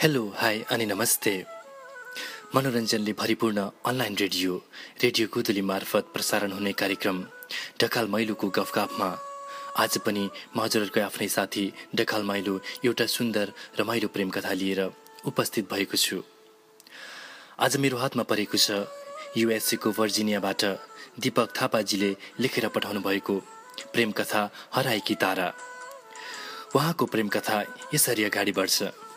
Hello hi अनि नमस्ते। मनोरञ्जनले भरिपूर्ण अनलाइन रेडियो रेडियो कुदुली मार्फत प्रसारण हुने कार्यक्रम ढकाल मैलुको गफगाफमा। आज पनि म हजुरहरूको आफ्नै साथी ढकाल माइलो एउटा सुन्दर रमाइलो प्रेम कथा लिएर उपस्थित भएको छु। आज मेरो हातमा परेको छ युएसएको भर्जिनियाबाट दीपक थापाजीले लेखेर पठाउनु भएको प्रेम कथा हराएकी तारा। उहाँको प्रेम कथा यसरी अगाडि बढ्छ।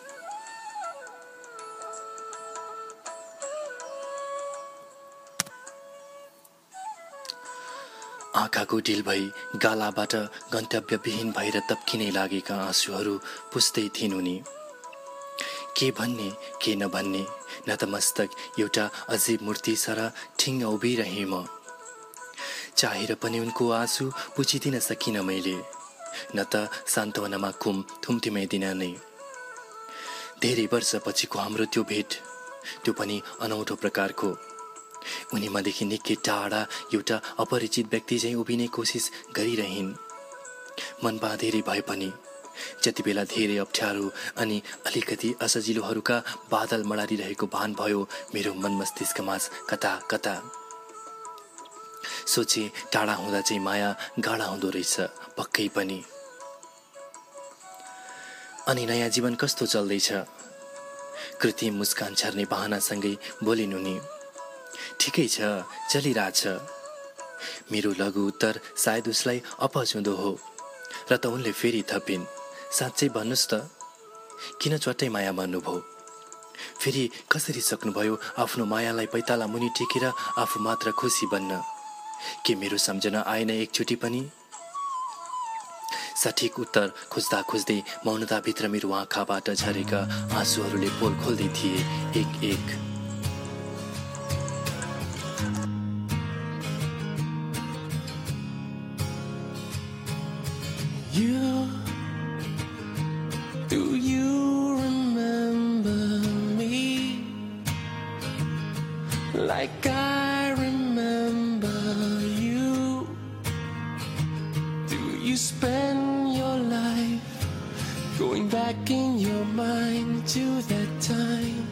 आँखाको ढिल भई गालाबाट गन्तव्यविहीन भएर तप्किनै लागेका आँसुहरू पुस्दै थिइन् उनी। के भन्ने के नभन्ने नतमस्तक एउटा अजीब मूर्ति सर ठिङ्ग उभिरहे म। चाहेर पनि उनको आँसु पुछिदिन सकिनँ मैले न त सान्त्वनामा कुम थुम्थिमाइदिन नै। धेरै वर्षपछिको हाम्रो त्यो भेट त्यो पनि अनौठो प्रकारको। उनी मदेखि निकै टाढा एउटा अपरिचित व्यक्ति चाहिँ उभिने कोसिस गरिरहन्। मन बाँधेरै भए पनि जति बेला धेरै अप्ठ्यारो अनि अलिकति असजिलोहरूका बादल मडारिरहेको भान भयो मेरो मन मस्तिष्कमा कता कता सोचे टाढा हुँदा चाहिँ माया गाडा हुँदो रहेछ पक्कै पनि। अनि नयाँ जीवन कस्तो चल्दैछ? कृत्रिम मुस्कान छर्ने बाहनासँगै बोलिनु नि ठिकै छ चलिरहेछ मेरो लघु उत्तर सायद उसलाई अपच हुँदो हो र त उनले फेरि थपिन्। साँच्चै भन्नुहोस् त किन चट्टै माया भन्नुभयो? फेरि कसरी सक्नुभयो आफ्नो मायालाई पैताला मुनि टेकेर आफू मात्र खुसी बन्न? के मेरो सम्झना आएन एकचोटि पनि? सठिक उत्तर खोज्दा खोज्दै मौनताभित्र मेरो आँखाबाट झरेका आँसुहरूले पोल खोल्दै थिए एक एक। Back in your mind to that time?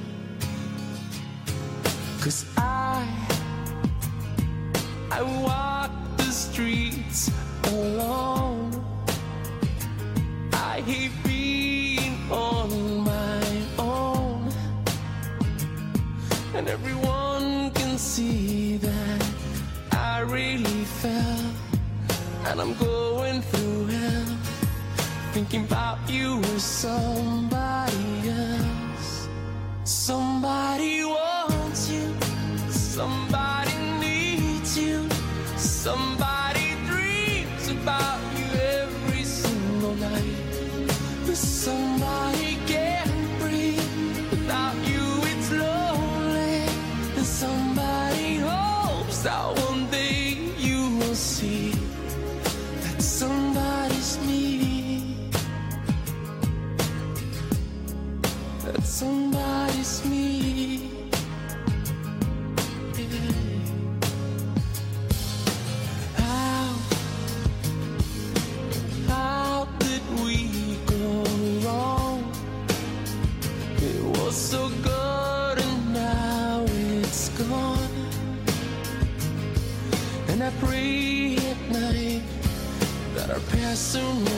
Cause I, I walk the streets alone. I hate being on my own, and everyone can see that I really fell, and I'm going through hell, thinking about you so soon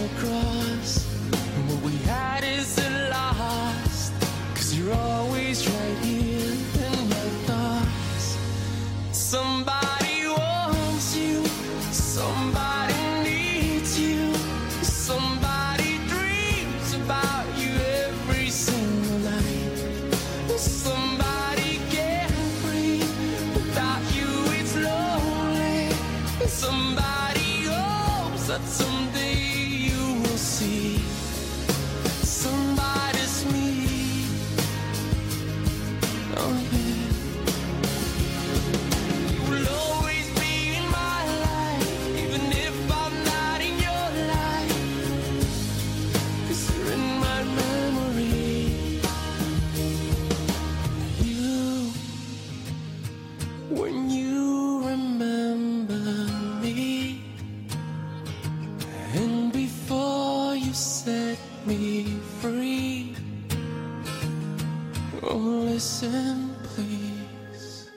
listen, please.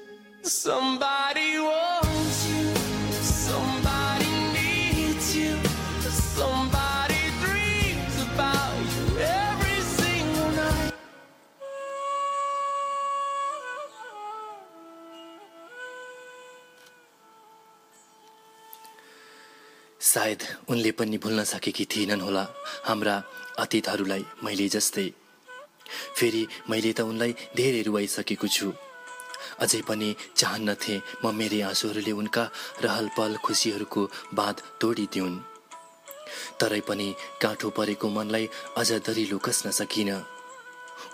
Somebody wants you, somebody needs you, somebody dreams about you every single night. सायद उनले पनि भुल्न सकेकी थिएनन् होला हाम्रा अतीतहरूलाई मैले जस्तै फेरि मैले त उनलाई धेरै रुवाइसकेको छु। अझै पनि चाहन्नथे म मेरै आँसुहरूले उनका रहल पहल खुसीहरूको बाँध तोडिदिउन्। तरै पनि काँठो परेको मनलाई अझ दरिलो कस्न सकिन।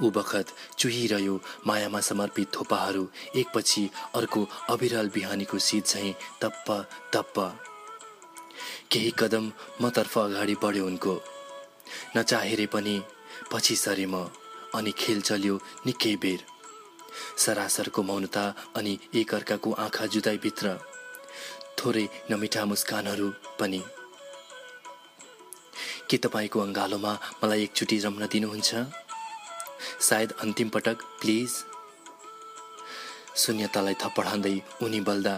ऊ बखत चुहिरह्यो मायामा समर्पित थोपाहरू एकपछि अर्को अविरल बिहानीको शीत झैँ तप्प तप्प। केही कदम मतर्फ अगाडि बढ्यो उनको। नचाहेरै पनि पछि सरे म। अनि खेल चल्यो निकै बेर। सरासरको मौनता अनि एकअर्काको आँखा जुदाइभित्र थोरै नमिठा मुस्कानहरू पनि। के तपाईँको अङ्गालोमा मलाई एकचोटि रम्न दिनुहुन्छ? सायद अन्तिम पटक प्लिज। शून्यतालाई हान्दै उनी बल्दा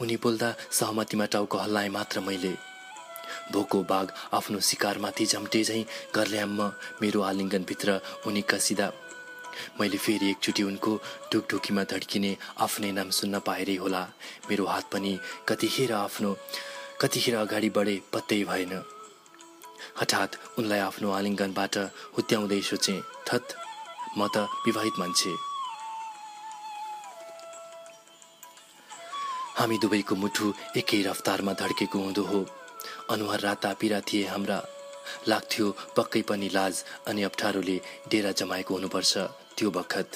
उनी बोल्दा सहमतिमा टाउको हल्लाए मात्र मैले। भोको बाघ आफ्नो शिकारमाथि झम्टे झैँ गर्ल्याम्म मेरो आलिङ्गनभित्र उनी कसिँदा मैले फेरि एकचोटि उनको ढुकढुकीमा धड्किने आफ्नै नाम सुन्न पाएरै होला। मेरो हात पनि कतिखेर आफ्नो कतिखेर अगाडि बढे पत्तै भएन। हठात उनलाई आफ्नो आलिङ्गनबाट हुत्याउँदै सोचेँ थत म त विवाहित मान्छे। हामी दुवैको मुठु एकै रफ्तारमा धड्केको हुँदो हो। अनुहार राता पिरा थिए हाम्रा। लाग्थ्यो पक्कै पनि लाज अनि अप्ठ्यारोले डेरा जमाएको हुनुपर्छ त्यो बखत।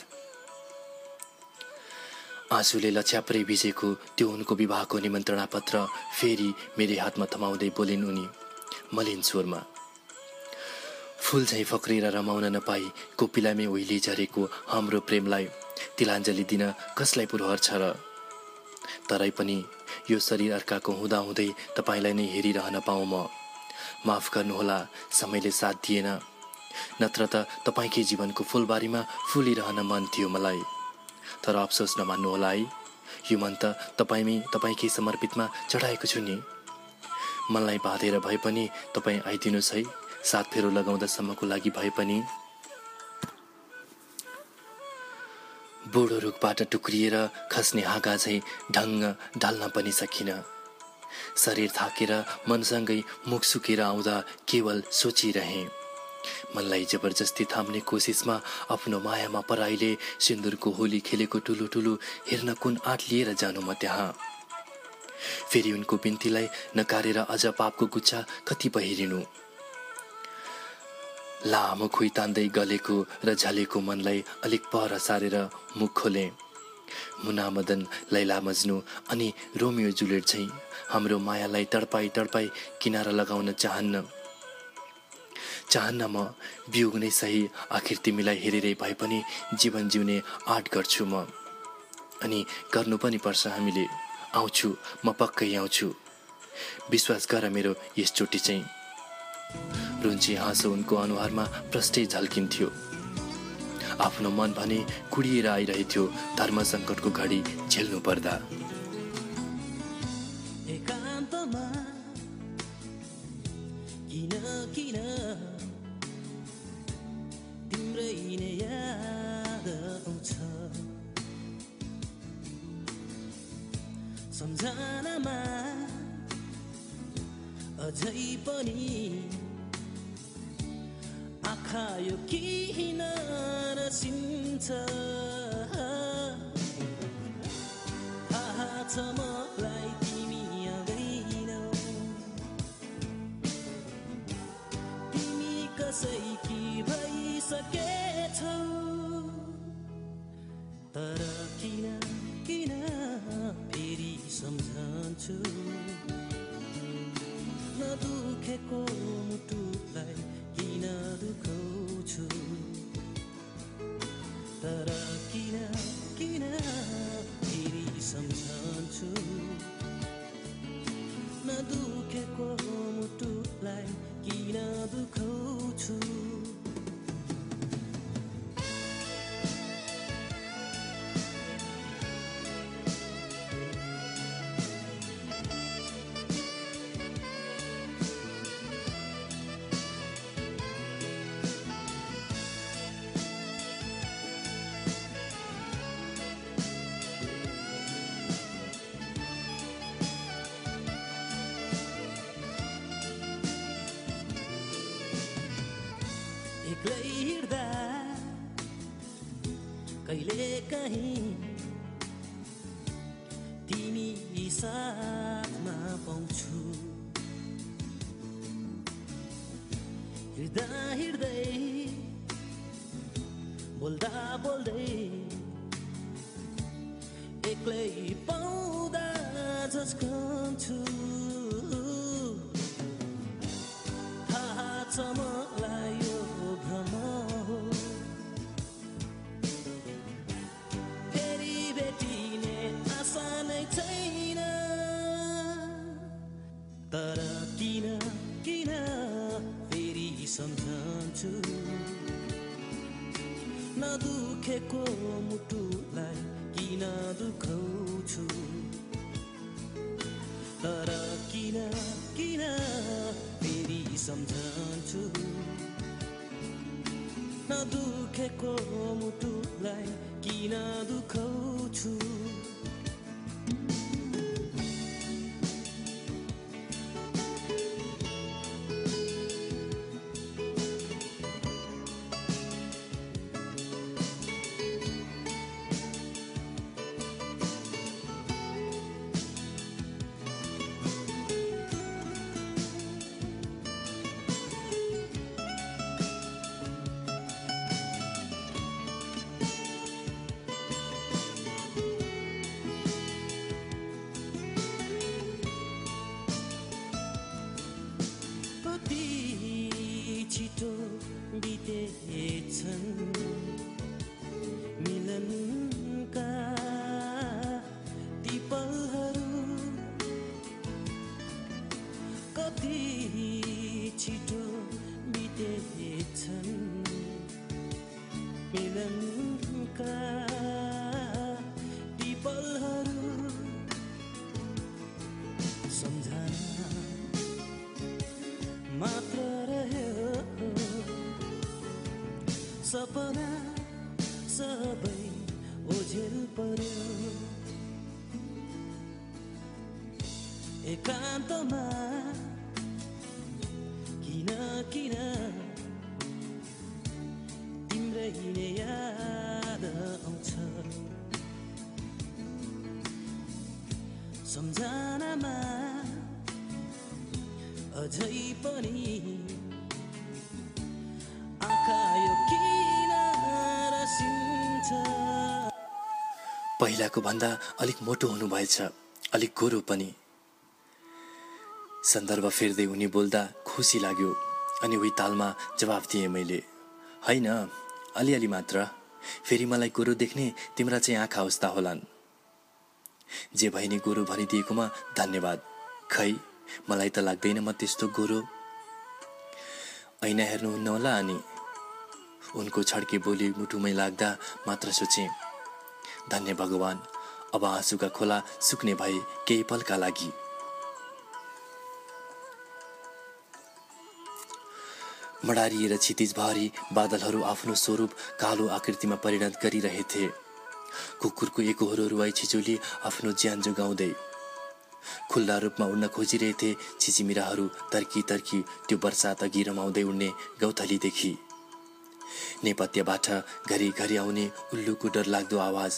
आँसुले लछ्याप्रै भिजेको त्यो उनको विवाहको निमन्त्रणा पत्र फेरि मेरै हातमा थमाउँदै बोलिन् उनी मलिन स्वरमा। फुल झैँ फक्रेर रमाउन नपाई कोपिलामै उहिले झरेको हाम्रो प्रेमलाई तिलाञ्जली दिन कसलाई पुरहर छ र? तरै पनि यो शरीर अर्काको हुँदाहुँदै तपाईँलाई नै हेरिरहन पाऊँ म। माफ गर्नुहोला समयले साथ दिएन। नत्र त तपाईँकै जीवनको फुलबारीमा फुलिरहन मन थियो मलाई। तर अफसोस नमान्नुहोला है। यो मन त तपाईँमै तपाईँकै समर्पितमा चढाएको छु नि। मनलाई बाँधेर भए पनि तपाईँ आइदिनुहोस् है। सात फेरो लगाउँदासम्मको लागि भए पनि। बुढो रुखबाट टुक्रिएर खस्ने हाँगा झैँ ढङ्ग ढल्न पनि सकिन। शरीर थाकेर मनसँगै मुख सुकेर आउँदा केवल सोचिरहे। मनलाई जबरजस्ती थाम्ने कोसिसमा आफ्नो मायामा पराईले सिन्दुरको होली खेलेको ठुलो ठुलो हेर्न कुन आँट लिएर जानु म त्यहाँ। फेरि उनको बिन्तीलाई नकारेर अझ पापको गुच्छा कति पहिरिनु लामो खुइ तान्दै गलेको र झलेको मनलाई अलिक पर सारेर मुख खोले। मुना मदन लैला मज्नु अनि रोमियो जुलेट झैँ हाम्रो मायालाई तडपाई तडपाई किनारा लगाउन चाहन्न। चाहन्न म बिउग नै सही आखिर तिमीलाई हेरेरै भए पनि जीवन जिउने आँट गर्छु म। अनि गर्नु पनि पर्छ हामीले। आउँछु म पक्कै आउँछु। विश्वास गर मेरो यसचोटि चाहिँ रुन्ची हाँसो उनको अनुहारमा प्रष्टै झल्किन्थ्यो। आफ्नो मन भने कुडिएर आइरहेथ्यो धर्म सङ्कटको घडी झेल्नु पर्दा। सम्झनामा अझै थाहा सम्झन्छु नदुखेको मुटुलाई किन दुखाउँछु सपना सबै ओझेल पर्यो। एकान्तमा किन किन? तिम्रै नै याद आउँछ। सम्झनामा अझै पनि पहिलाको भन्दा अलिक मोटो हुनुभएछ अलिक गोरो पनि। सन्दर्भ फेर्दै उनी बोल्दा खुसी लाग्यो अनि उही तालमा जवाफ दिएँ मैले। होइन अलिअलि मात्र। फेरि मलाई गोरो देख्ने तिम्रा चाहिँ आँखा उस्ता होलान्। जे भए नि गोरो भनिदिएकोमा धन्यवाद। खै मलाई त लाग्दैन म त्यस्तो गोरो। ऐना हेर्नुहुन्न होला अनि। उनको छड्के बोली मुटुमै लाग्दा मात्र सोचेँ। धन्य भगवान्। अब आँसुका खोला सुक्ने भए केही पलका लागि। मडारिएर क्षितिजभरि बादलहरू आफ्नो स्वरूप कालो आकृतिमा परिणत गरिरहेथे। कुकुरको एकोहोरो रुवाई छिचुली आफ्नो ज्यान जोगाउँदै। खुल्ला रूपमा उड्न खोजिरहेथे छिचिमिराहरू तर्की तर्की त्यो वर्षात अघि रमाउँदै उड्ने गौथलीदेखि। नेपथ्यबाट घरिघरि आउने उल्लुको डरलाग्दो आवाज।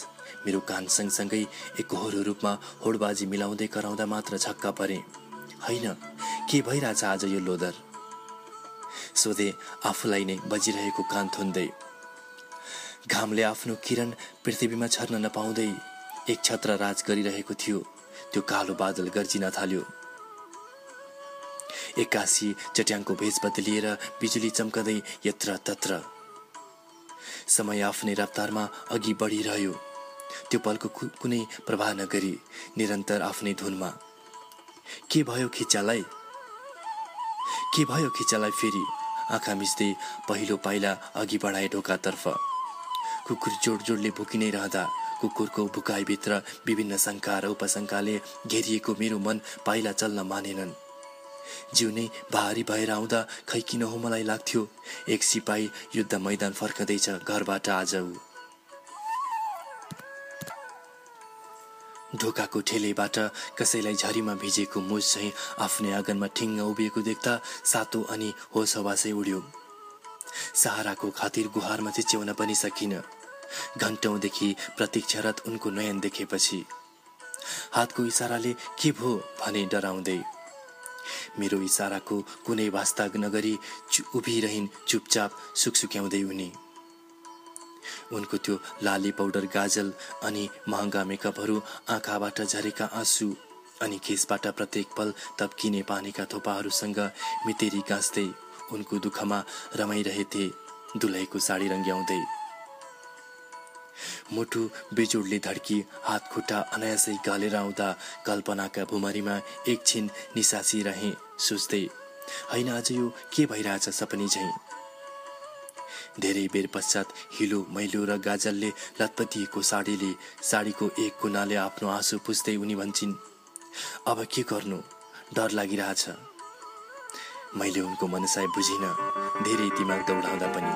मेरो कान सँगसँगै एकहोरो रूपमा होडबाजी मिलाउँदै कराउँदा मात्र छक्का परे। होइन के भइरहेछ आज यो लोदर? सोधे आफूलाई नै बजिरहेको कान थुन्दै। घामले आफ्नो किरण पृथ्वीमा छर्न नपाउँदै एक छत्र राज गरिरहेको थियो। त्यो कालो बादल गर्जिन थाल्यो। एक्कासी चट्याङको भेष बदलिएर बिजुली चम्कँदै यत्र तत्र। समय आफ्नै रफ्तारमा अघि बढिरह्यो। त्यो पलको कुनै प्रभाव नगरी निरन्तर आफ्नै धुनमा। के भयो खिच्चालाई के भयो खिच्चालाई फेरि? आँखा मिच्दै पहिलो पाइला अघि बढाए ढोकातर्फ। कुकुर जोड जोडले भुकिनै रहँदा कुकुरको भुकाइभित्र विभिन्न शङ्का र उपशङ्काले घेरिएको मेरो मन पाइला चल्न मानेनन्। जिउ नै भारी भएर आउँदा खै किन हो मलाई लाग्थ्यो? एक सिपाही युद्ध मैदान फर्कँदैछ घरबाट आज ऊ। ढोकाको ठेलेबाट कसैलाई झरीमा भिजेको मुज चाहिँ आफ्नै आँगनमा ठिङ्ग उभिएको देख्दा सातो अनि होस हवासै उड्यो। सहाराको खातिर गुहारमा चिच्याउन पनि सकिन। घन्टौँदेखि प्रतीक्षारत उनको नयन देखेपछि। हातको इसाराले के भो भने डराउँदै। मेरो इसाराको कुनै वास्ता नगरी उभिरहन् चुपचाप सुकसुक्याउँदै उनी। उनको त्यो लाली पाउडर गाजल अनि महँगा मेकअपहरू आँखाबाट झरेका आँसु अनि केसबाट प्रत्येक पल तप्किने पानीका थोपाहरूसँग मितेरी गाँच्दै उनको दुःखमा रमाइरहेथे दुलहीको साडी रङ्ग्याउँदै। मुटु बिजुडले धड्की हात खुट्टा अनायासै गालेर आउँदा कल्पनाका भुमरीमा एकछिन निसासी रहे सोच्दै होइन आज यो के भइरहेछ सपनी झैँ धेरै बेर पश्चात हिलो मैलो र गाजलले लतपतिएको साडीले साडीको एक कुनाले आफ्नो आँसु पुस्दै उनी भन्छन् अब के गर्नु? डर लागिरहेछ मैले उनको मनसाय बुझिन धेरै दिमाग दौडाउँदा पनि।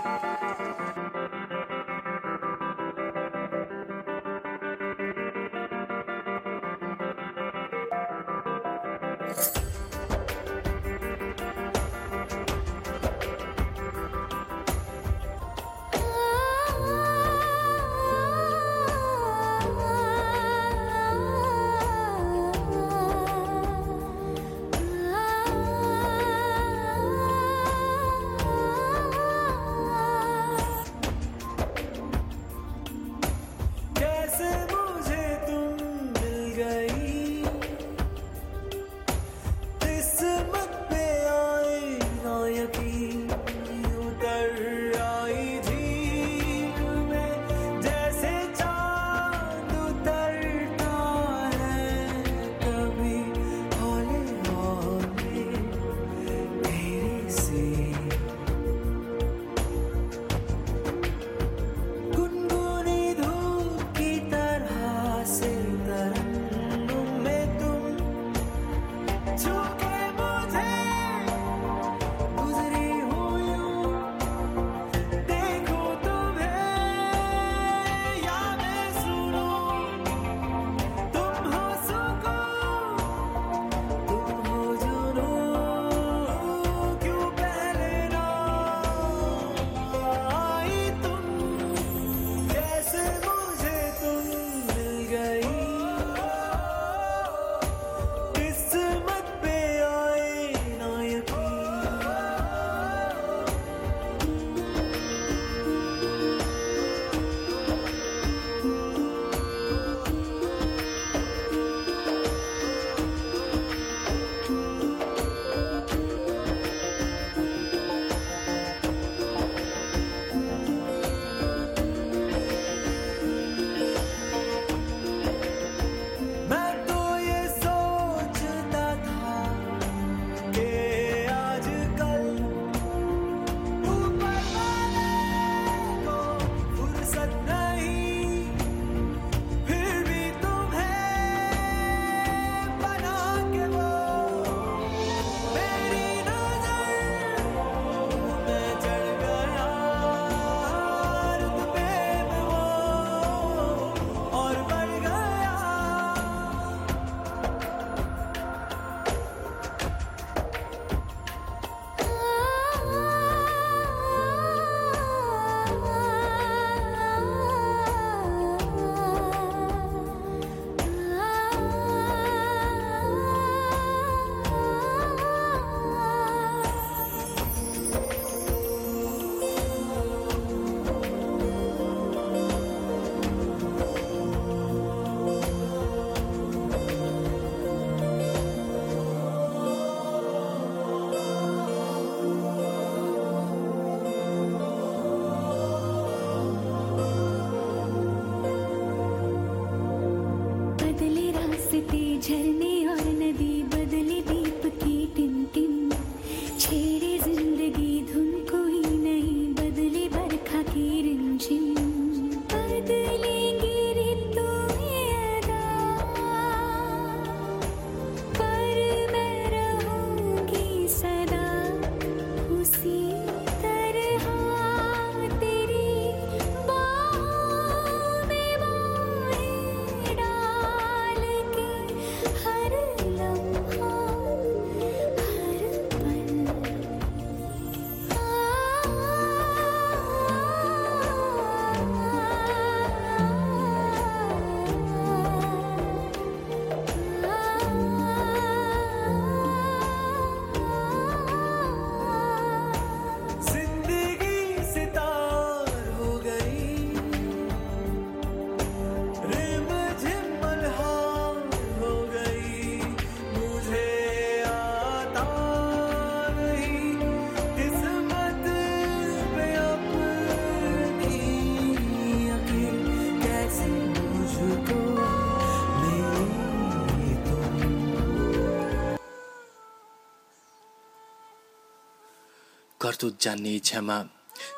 करतुत जान्ने इच्छामा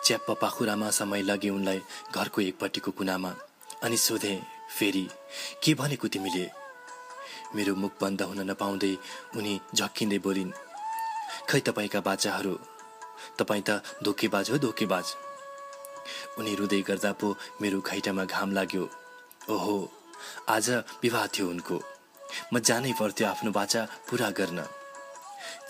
च्याप्प पाखुरामा समय लगे उनलाई घरको एकपट्टिको कुनामा। अनि सोधे फेरि के भनेको तिमीले? मेरो मुख बन्द हुन नपाउँदै उनी झक्किँदै बोलिन् खै तपाईँका बाचाहरू? तपाईँ त धोकेबाज हो धोकेबाज। उनी रुँदै गर्दा पो मेरो घाइटामा घाम लाग्यो। ओहो आज विवाह थियो उनको। म जानै पर्थ्यो आफ्नो बाचा पुरा गर्न।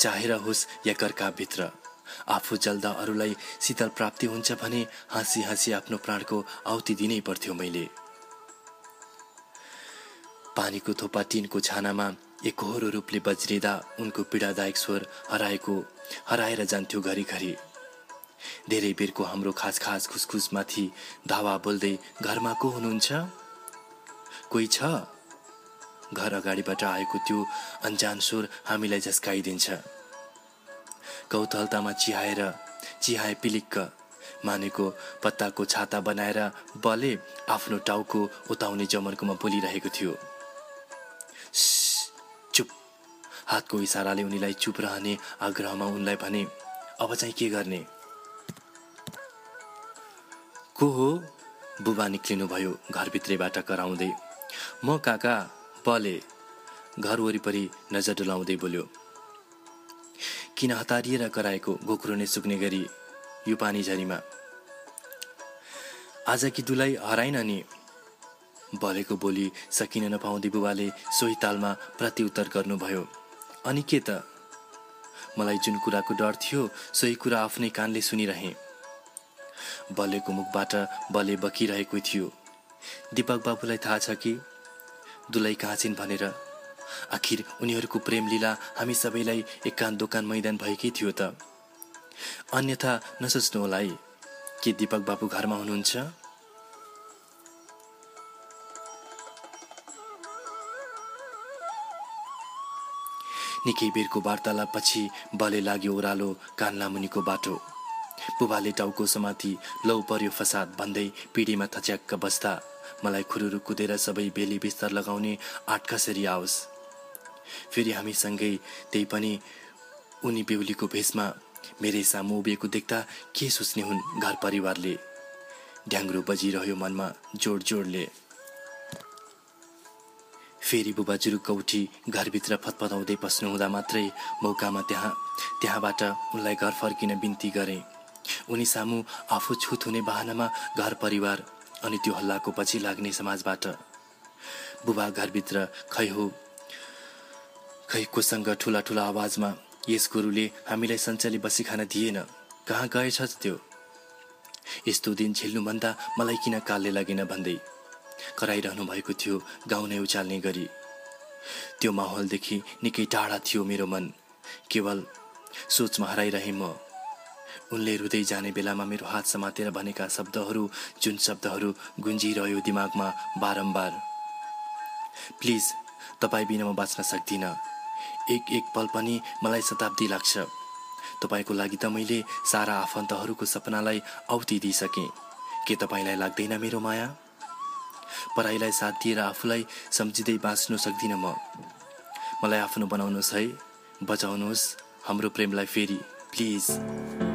चाहेर होस् या कर्काभित्र। आफू जल्दा अरूलाई शीतल प्राप्ति हुन्छ भने हाँसी हाँसी आफ्नो प्राणको आहुति दिनै पर्थ्यो मैले। पानीको थोपा टिनको छानामा एकहोरो रूपले बज्रिँदा उनको पीडादायक स्वर हराएको हराएर जान्थ्यो घरिघरि। धेरै बेरको हाम्रो खास खास खुसखुसमाथि धावा बोल्दै घरमा को हुनुहुन्छ? कोही छ? घर अगाडिबाट आएको त्यो अन्जान स्वर हामीलाई झस्काइदिन्छ। कौतूहलतामा चिहाएर चिहाए पिलिक्क। मानेको पत्ताको छाता बनाएर बले आफ्नो टाउको उताउने जमर्कोमा बोलिरहेको थियो। "श्श्श, चुप! हातको इसाराले उनीलाई चुप रहने आग्रहमा उनलाई भने अब चाहिँ के गर्ने? को हो? बुबा निक्लिनुभयो घरभित्रैबाट कराउँदै। म काका पले घर वरिपरि नजर डुलाउँदै बोल्यो। किन हतारिएर कराएको गोक्रो नै सुक्ने गरी यो पानी झरीमा? आज कि दुलाई हराइन नि बलेको बोली सकिन नपाउँदै बुबाले सोही तालमा प्रत्युत्तर गर्नुभयो। अनि के त? मलाई जुन कुराको डर थियो सोही कुरा आफ्नै कानले सुनिरहेँ। बलेको मुखबाट बले बकिरहेको थियो। दिपक बाबुलाई थाहा छ कि दुलाई कहाँ छिन् भनेर? आखिर उनीहरूको प्रेम लीला हामी सबैलाई एकान्त दोकान मैदान भएकै थियो त। अन्यथा नसोच्नु होला है। के दिपक बाबु घरमा हुनुहुन्छ? निकै बेरको वार्तालापपछि बले लाग्यो ओह्रालो कान्ला मुनिको बाटो। बुबाले टाउको समाति लौ पर्यो फसाद भन्दै पिँढीमा थच्याक्क बस्दा मलाई खुरुरु कुदेर सबै बेली बिस्तर लगाउने आठ कसरी आओस्। फेरि हामीसँगै त्यही पनि उनी बेहुलीको भेषमा मेरै सामु उभिएको देख्दा के सोच्ने हुन् घर परिवारले? ढ्याङ्ग्रो बजिरह्यो मनमा जोड जोडले। फेरि बुबा जुरुक्क उठी घरभित्र फतफताउँदै पस्नुहुँदा मात्रै मौकामा त्यहाँ त्यहाँबाट उनलाई घर फर्किन बिन्ती गरे। उनी सामु आफू छुत हुने बाहनामा घर परिवार अनि त्यो हल्लाको पछि लाग्ने समाजबाट। बुबा घरभित्र खै हो खै कोसँग ठुला ठुला आवाजमा यस गुरुले हामीलाई सञ्चाली बसी खान दिएन। कहाँ गएछ त्यो? यस्तो दिन झेल्नुभन्दा मलाई किन कालले लगेन भन्दै। कराइरहनु भएको थियो गाउँ नै उचाल्ने गरी। त्यो माहौलदेखि निकै टाढा थियो मेरो मन। केवल सोचमा हराइरहेँ म। उनले रुँदै जाने बेलामा मेरो हात समातेर भनेका शब्दहरू जुन शब्दहरू गुन्जिरह्यो दिमागमा बारम्बार। प्लिज तपाईँ बिना म बाँच्न सक्दिनँ। एक एक पल पनि मलाई शताब्दी लाग्छ। तपाईँको लागि त मैले सारा आफन्तहरूको सपनालाई औती दिइसकेँ। के तपाईँलाई लाग्दैन मेरो माया? पराईलाई साथ दिएर आफूलाई सम्झिँदै बाँच्नु सक्दिनँ म। मलाई आफ्नो बनाउनुहोस् है। बचाउनुहोस् हाम्रो प्रेमलाई फेरि please.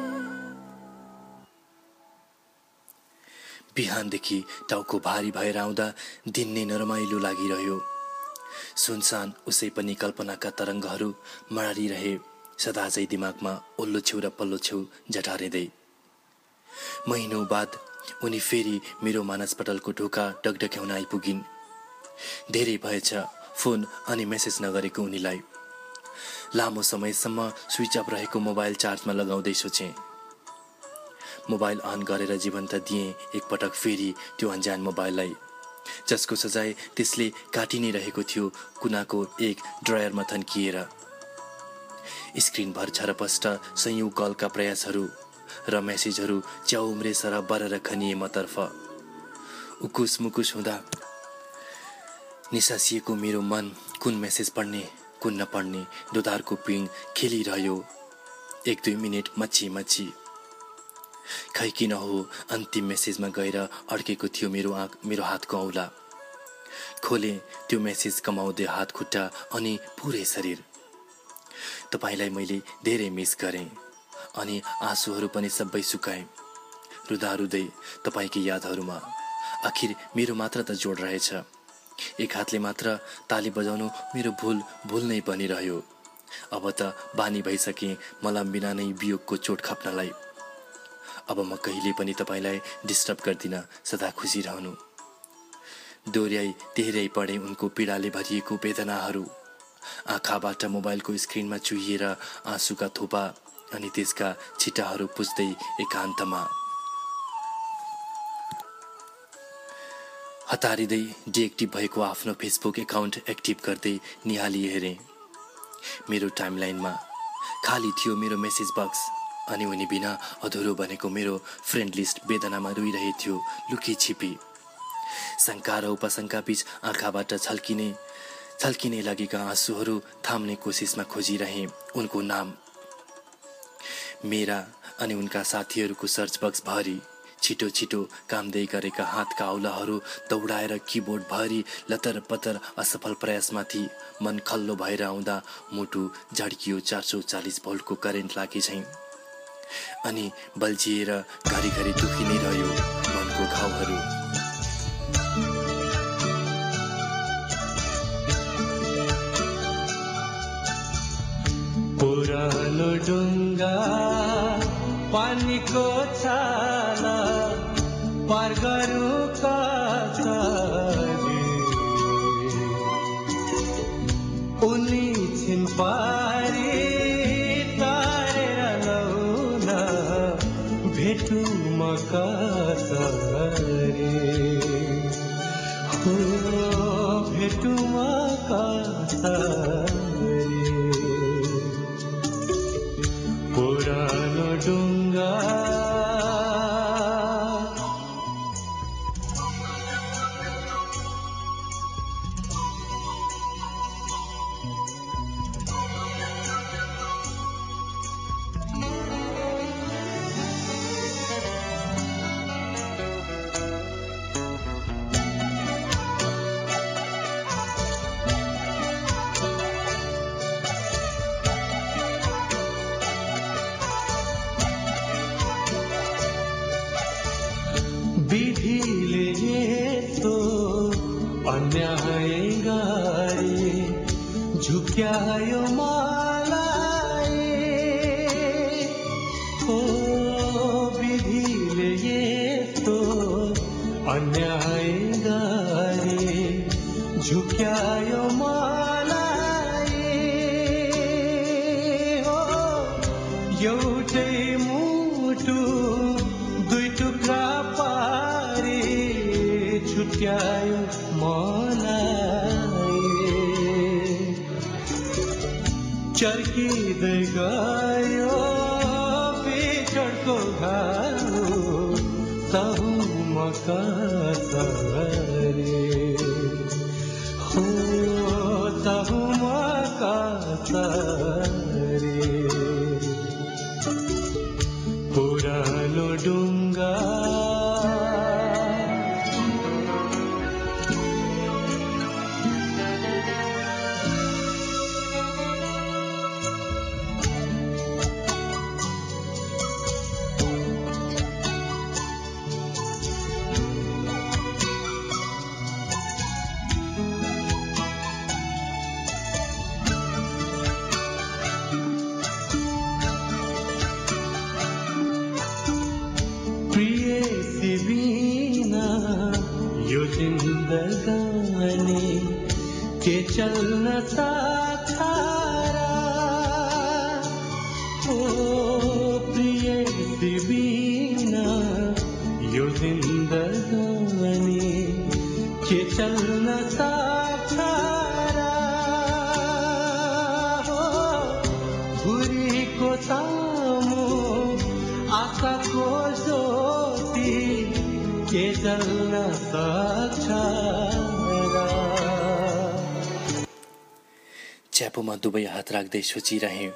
बिहानदेखि टाउको भारी भएर आउँदा दिन नै नरमाइलो लागिरह्यो। सुनसान उसै पनि कल्पनाका तरङ्गहरू मडारिरहे सदा चाहिँ दिमागमा ओल्लो छेउ र पल्लो छेउ झटारिँदै महिनौ बाद उनी फेरि मेरो मानसपटलको ढोका डगडक्याउन आइपुगिन्। धेरै भएछ फोन अनि मेसेज नगरेको उनीलाई। लामो समयसम्म स्विच अफ रहेको मोबाइल चार्जमा लगाउँदै सोचेँ। मोबाइल अन गरेर जीवन्त दिएँ। एकपटक फेरि त्यो अन्जान मोबाइललाई। जसको सजाय त्यसले काटि नै रहेको थियो कुनाको एक ड्रयरमा थन्किएर स्क्रिनभर छरपष्ट सयौँ कलका प्रयासहरू र मेसेजहरू च्याउम्रे सर बरेर खनिए मतर्फ। उकुस मुकुस हुँदा निसासिएको मेरो मन कुन मेसेज पढ्ने कुन नपढ्ने दोधारको पिङ खेलिरह्यो। एक दुई मिनट मच्छी मच्छी। खै किन हो अन्तिम मेसेजमा गएर अड्केको थियो मेरो आँख मेरो हातको औँला खोले त्यो मेसेज कमाउँदै हात खुट्टा अनि पुरै शरीर। तपाईँलाई मैले धेरै मिस गरेँ अनि आँसुहरू पनि सबै सुकाएँ। रुदा रुँदै तपाईँकै यादहरूमा। आखिर मेरो मात्र त जोड रहेछ। एक हातले मात्र ताली बजाउनु मेरो भुल भुल नै बनिरह्यो। अब त बानी भइसकेँ मलम बिना नै वियोगको चोट खप्नलाई। अब म कहिले पनि तपाईँलाई डिस्टर्ब गर्दिनँ सदा खुसी रहनु। दोहोऱ्याइ तेह्रै पढेँ उनको पीडाले भरिएको वेदनाहरू। आँखाबाट मोबाइलको स्क्रिनमा चुहिएर आँसुका थोपा अनि त्यसका छिटाहरू पुज्दै एकान्तमा। हतारिँदै डिएक्टिभ भएको आफ्नो फेसबुक एकाउन्ट एक्टिभ गर्दै निहाली हेरेँ। मेरो टाइमलाइनमा खाली थियो मेरो मेसेज बक्स। अनि उनी बिना अधुरो बनेको मेरो फ्रेन्ड लिस्ट वेदनामा रोइरहेथ्यो लुकी छिपी। शङ्का र उपशङ्का बीच आँखाबाट छल्किने छल्किने लागेका आँसुहरू थाम्ने कोसिसमा खोजिरहेँ उनको नाम। मेरा अनि उनका साथीहरूको सर्च बक्स भरि छिटो छिटो कामदै गरेका हातका औलाहरू दौडाएर किबोर्ड भरि लतर पतर असफल प्रयासमाथि मन खल्लो भएर आउँदा मुटु झड्कियो चार सौ चालिस भोल्टको करेन्ट लागे झैँ अनि बल्झिएर घरिघरि दुखी नै रह्यो मनको घाउहरू। पुरानो डुङ्गा पानीको छाला पार गरौँ विधिले यस्तो अन्याय गरे झुक्यायो मलाई चल्न साखारा राख्दै सोचिरहे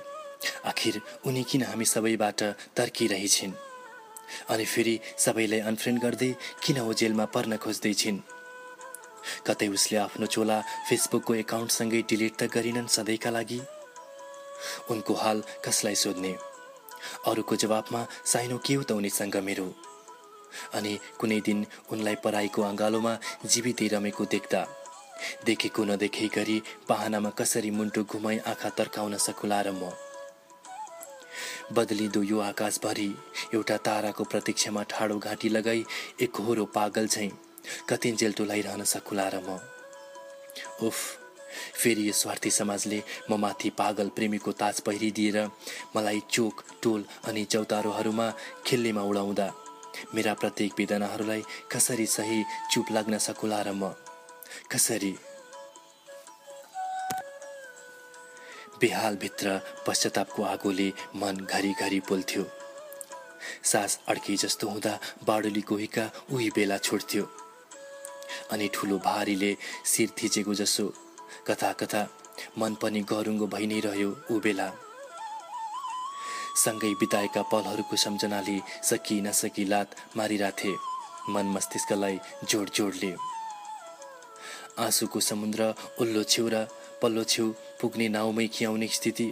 आखिर उनी किन हामी सबैबाट तर्किरहेछिन्? अनि फेरि सबैलाई अनफ्रेन्ड गर्दै किन ऊ जेलमा पर्न खोज्दैछिन्? कतै उसले आफ्नो चोला फेसबुकको एकाउन्टसँगै डिलिट त गरिनन् सधैँका लागि? उनको हाल कसलाई सोध्ने? अरूको जवाबमा साइनो के हो त उनीसँग मेरो? अनि कुनै दिन उनलाई पराईको अँगालोमा जीवितै रमेको देख्दा देखेको नदेखे गरी पाहनामा कसरी मुन्टो घुमाई आँखा तर्काउन सकुला र म। बदलिँदो यो आकाशभरि एउटा ताराको प्रतीक्षामा ठाडो घाँटी लगाई एकहोरो पागल झैँ कतिन्जेल टोलाइरहन सकुला र म। उफ फेरि यो स्वार्थी समाजले म माथि पागल प्रेमीको ताज पहिरिदिएर मलाई चोक टोल अनि चौतारोहरूमा खेल्नेमा उडाउँदा मेरा प्रत्येक वेदनाहरूलाई कसरी सही चुप लाग्न सकुला र म? कसरी? बेहालभित्र पश्चातापको आगोले मन घरिघरि पोल्थ्यो। सास अड्के जस्तो हुँदा बाडुली कोहीका उही बेला छोड्थ्यो अनि ठुलो भारीले शिर थिचेको जसो कथा कथा मन पनि गरुङ्गो भइ नै रह्यो ऊ बेला। सँगै बिताएका पलहरूको सम्झनाले सकि नसकी लात मारिराथे मन मस्तिष्कलाई जोड जोडले आँसुको समुद्र उल्लो छेउ र पल्लो छेउ पुग्ने नाउमै खियाउने स्थिति।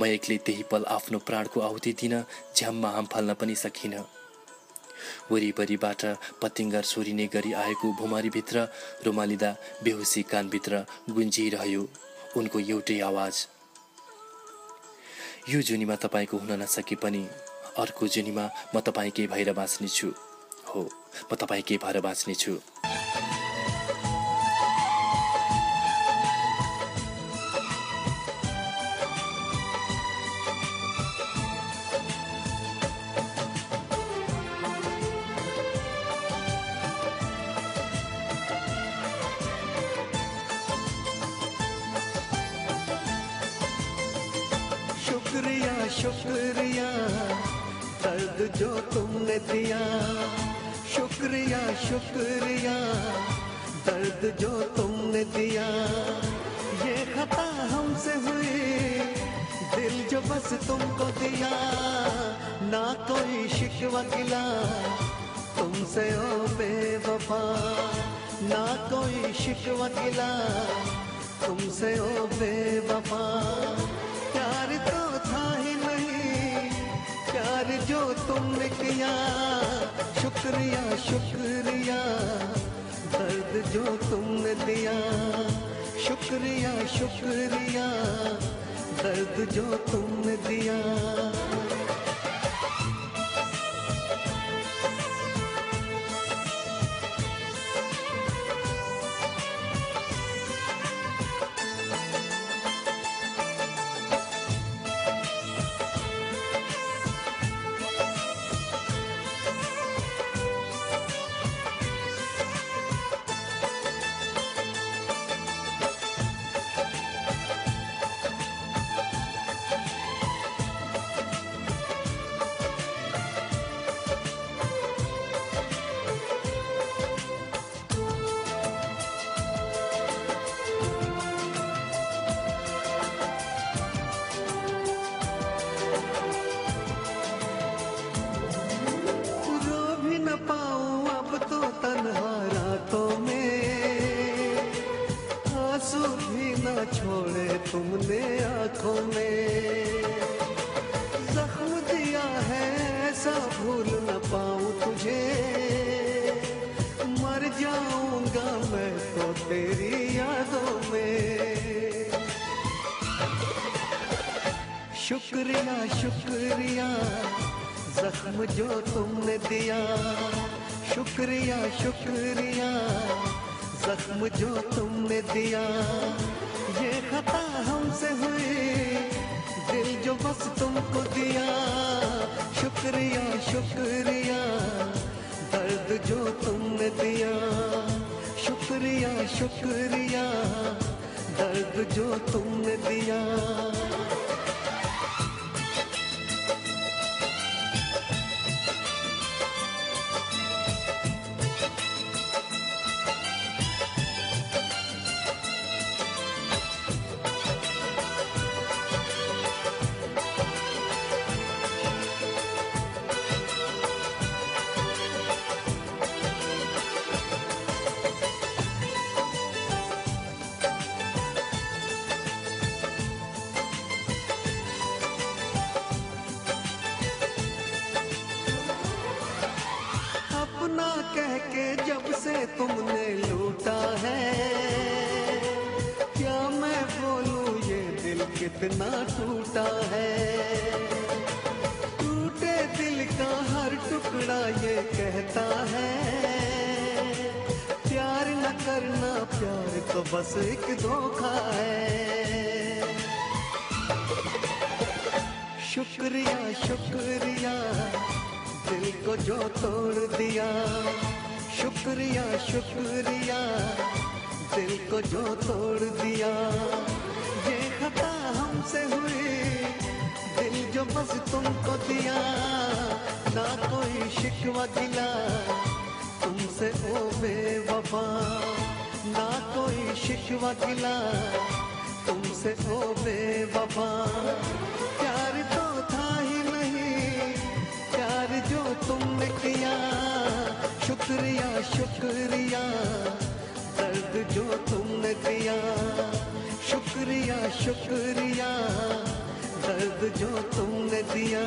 म एक्लै त्यही पल आफ्नो प्राणको आहुति दिन झ्याममा हाम फाल्न पनि सकिनँ। वरिपरिबाट पतिङ्गर सोरिने गरी आएको भुमारीभित्र रुमालिँदा बेहोसी कानभित्र गुन्जिरह्यो उनको एउटै आवाज। यो जुनीमा तपाईँको हुन नसके पनि अर्को जुनीमा म तपाईँकै भएर बाँच्नेछु। हो म तपाईँकै भएर बाँच्नेछु। शुक्रिया शुक्रिया दर्द जो तुमने दिया। शुक्रिया शुक्रिया। जख्म जो तुमने दिया, शुक्रिया शुक्रिया। जख्म जो तुमने दिया, ये खता हमसे हुई, दिल जो बस तुमको दिया। शुक्रिया शुक्रिया। दर्द जो तुमने दिया, शुक्रिया शुक्रिया। दर्द जो तुमने दिया। बस एक धोखा है। शुक्रिया शुक्रिया, दिल को जो तोड़ दिया। शुक्रिया शुक्रिया, दिल को जो तोड़ दिया। ये खता हमसे हुई दिल जो बस तुमको दिया। ना कोई शिकवा गिला तुमसे ओ बेवफा। ना कोई शिकवा गिला तुमसे ओ बेवफा। प्यार तो था ही नहीं, प्यार जो तुमने किया। शुक्रिया शुक्रिया, दर्द जो तुमने दिया। शुक्रिया शुक्रिया, दर्द जो तुमने दिया।